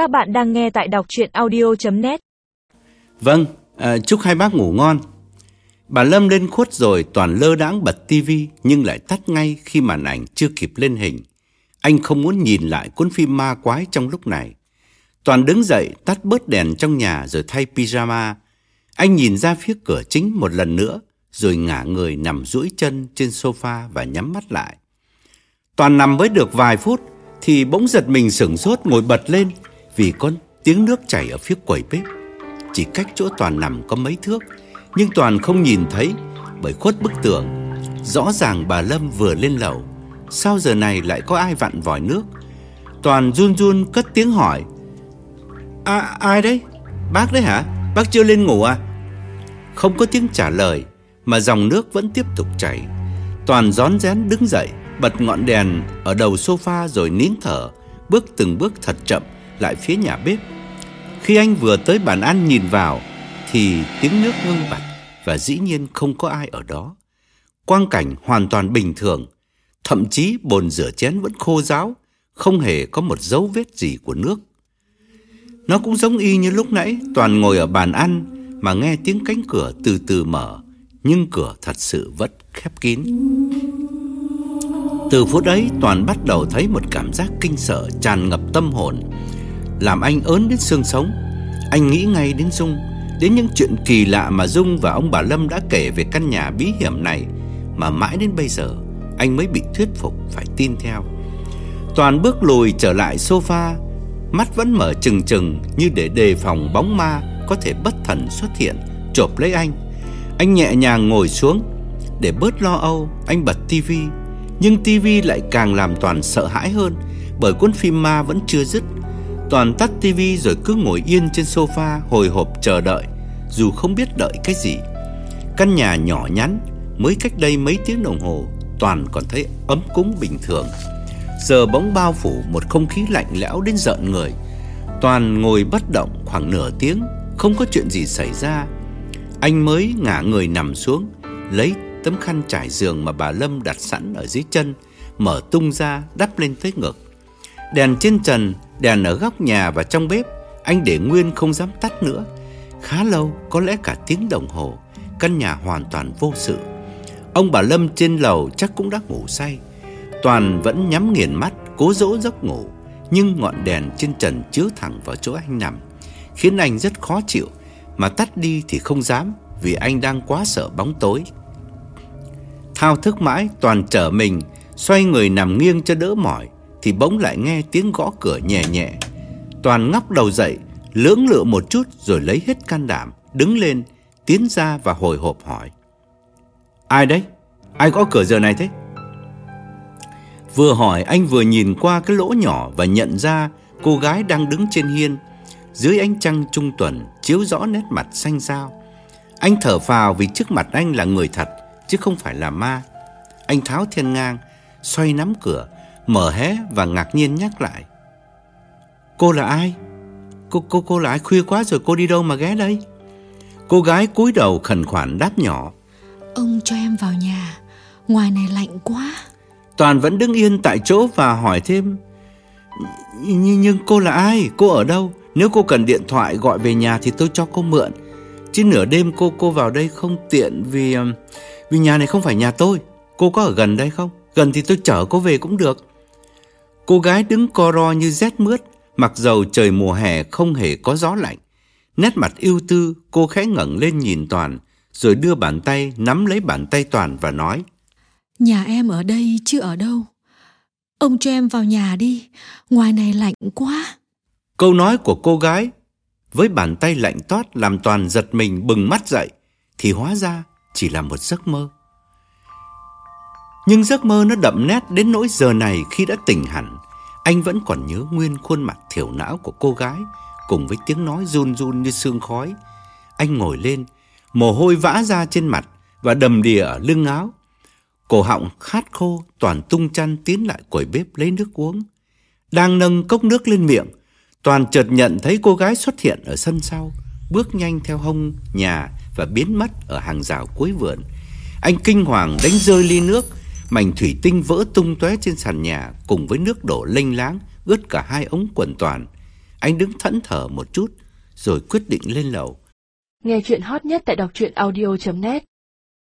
Các bạn đang nghe tại đọc chuyện audio.net Vâng, à, chúc hai bác ngủ ngon. Bà Lâm lên khuất rồi toàn lơ đãng bật tivi nhưng lại tắt ngay khi màn ảnh chưa kịp lên hình. Anh không muốn nhìn lại cuốn phim ma quái trong lúc này. Toàn đứng dậy tắt bớt đèn trong nhà rồi thay pyjama. Anh nhìn ra phía cửa chính một lần nữa rồi ngả người nằm duỗi chân trên sofa và nhắm mắt lại. Toàn nằm mới được vài phút thì bỗng giật mình sửng sốt ngồi bật lên vì có tiếng nước chảy ở phía quầy bếp. Chỉ cách chỗ Toàn nằm có mấy thước, nhưng Toàn không nhìn thấy bởi khuất bức tường. Rõ ràng bà Lâm vừa lên lầu, sao giờ này lại có ai vặn vòi nước? Toàn run run cất tiếng hỏi. À, ai đấy? Bác đấy hả? Bác chưa lên ngủ à? Không có tiếng trả lời, mà dòng nước vẫn tiếp tục chảy. Toàn rón rén đứng dậy, bật ngọn đèn ở đầu sofa rồi nín thở, bước từng bước thật chậm lại phía nhà bếp. Khi anh vừa tới bàn ăn nhìn vào thì tiếng nước ngưng bặt và dĩ nhiên không có ai ở đó. Quang cảnh hoàn toàn bình thường, thậm chí bồn rửa chén vẫn khô ráo, không hề có một dấu vết gì của nước. Nó cũng giống y như lúc nãy Toàn ngồi ở bàn ăn mà nghe tiếng cánh cửa từ từ mở, nhưng cửa thật sự vẫn khép kín. Từ phút ấy Toàn bắt đầu thấy một cảm giác kinh sợ tràn ngập tâm hồn làm anh ớn đến xương sống. Anh nghĩ ngay đến Dung, Đến những chuyện kỳ lạ mà Dung và ông bà Lâm đã kể về căn nhà bí hiểm này, Mà mãi đến bây giờ, Anh mới bị thuyết phục phải tin theo. Toàn bước lùi trở lại sofa, Mắt vẫn mở trừng trừng Như để đề phòng bóng ma Có thể bất thần xuất hiện, Chộp lấy anh. Anh nhẹ nhàng ngồi xuống, Để bớt lo âu, Anh bật tivi nhưng tivi lại càng làm Toàn sợ hãi hơn, Bởi cuốn phim ma vẫn chưa dứt. Toàn tắt tivi rồi cứ ngồi yên trên sofa Hồi hộp chờ đợi Dù không biết đợi cái gì. Căn nhà nhỏ nhắn Mới cách đây mấy tiếng đồng hồ Toàn còn thấy ấm cúng bình thường. Giờ bỗng bao phủ một không khí lạnh lẽo đến giận người. Toàn ngồi bất động khoảng nửa tiếng Không có chuyện gì xảy ra. Anh mới ngả người nằm xuống Lấy tấm khăn trải giường mà bà Lâm đặt sẵn ở dưới chân, mở tung ra đắp lên tới ngực. Đèn trên trần, đèn ở góc nhà và trong bếp, anh để nguyên không dám tắt nữa. Khá lâu, có lẽ cả tiếng đồng hồ, căn nhà hoàn toàn vô sự. Ông bà Lâm trên lầu chắc cũng đã ngủ say. Toàn vẫn nhắm nghiền mắt, cố dỗ giấc ngủ, nhưng ngọn đèn trên trần chiếu thẳng vào chỗ anh nằm, khiến anh rất khó chịu, mà tắt đi thì không dám vì anh đang quá sợ bóng tối. Thao thức mãi toàn trở mình Xoay người nằm nghiêng cho đỡ mỏi thì bỗng lại nghe tiếng gõ cửa nhẹ nhẹ Toàn ngóc đầu dậy Lưỡng lựa một chút rồi lấy hết can đảm Đứng lên Tiến ra và hồi hộp hỏi Ai đấy? Ai gõ cửa giờ này thế? Vừa hỏi anh vừa nhìn qua cái lỗ nhỏ Và nhận ra cô gái đang đứng trên hiên Dưới ánh trăng trung tuần Chiếu rõ nét mặt xanh xao Anh thở phào vì trước mặt anh là người thật chứ không phải là ma. Anh tháo thiên ngang, xoay nắm cửa, mở hé và ngạc nhiên nhắc lại. Cô là ai? Cô cô cô là ai? Khuya quá rồi cô đi đâu mà ghé đây? Cô gái cúi đầu khẩn khoản đáp nhỏ. Ông cho em vào nhà, ngoài này lạnh quá. Toàn vẫn đứng yên tại chỗ và hỏi thêm. Nhưng, nhưng cô là ai? Cô ở đâu? Nếu cô cần điện thoại gọi về nhà thì tôi cho cô mượn. Chứ nửa đêm cô cô vào đây không tiện vì vì nhà này không phải nhà tôi Cô có ở gần đây không Gần thì tôi chở cô về cũng được Cô gái đứng co ro như rét mướt Mặc dầu trời mùa hè không hề có gió lạnh. Nét mặt yêu tư Cô khẽ ngẩng lên nhìn Toàn Rồi đưa bàn tay nắm lấy bàn tay Toàn và nói Nhà em ở đây chứ ở đâu? Ông cho em vào nhà đi Ngoài này lạnh quá. Câu nói của cô gái Với bàn tay lạnh toát Làm Toàn giật mình bừng mắt dậy. Thì hóa ra chỉ là một giấc mơ. Nhưng giấc mơ nó đậm nét đến nỗi giờ này khi đã tỉnh hẳn, anh vẫn còn nhớ nguyên khuôn mặt thiểu não của cô gái cùng với tiếng nói run run như sương khói. Anh ngồi lên, mồ hôi vã ra trên mặt và đầm đìa ở lưng áo. Cổ họng khát khô, Toàn tung chăn tiến lại quầy bếp lấy nước uống. Đang nâng cốc nước lên miệng, Toàn chợt nhận thấy cô gái xuất hiện ở sân sau, bước nhanh theo hông nhà và biến mất ở hàng rào cuối vườn. Anh kinh hoàng đánh rơi ly nước, mảnh thủy tinh vỡ tung tóe trên sàn nhà cùng với nước đổ lênh láng ướt cả hai ống quần toàn. Anh đứng thẫn thờ một chút, rồi quyết định lên lầu. Nghe chuyện hot nhất tại đọc truyện audio.net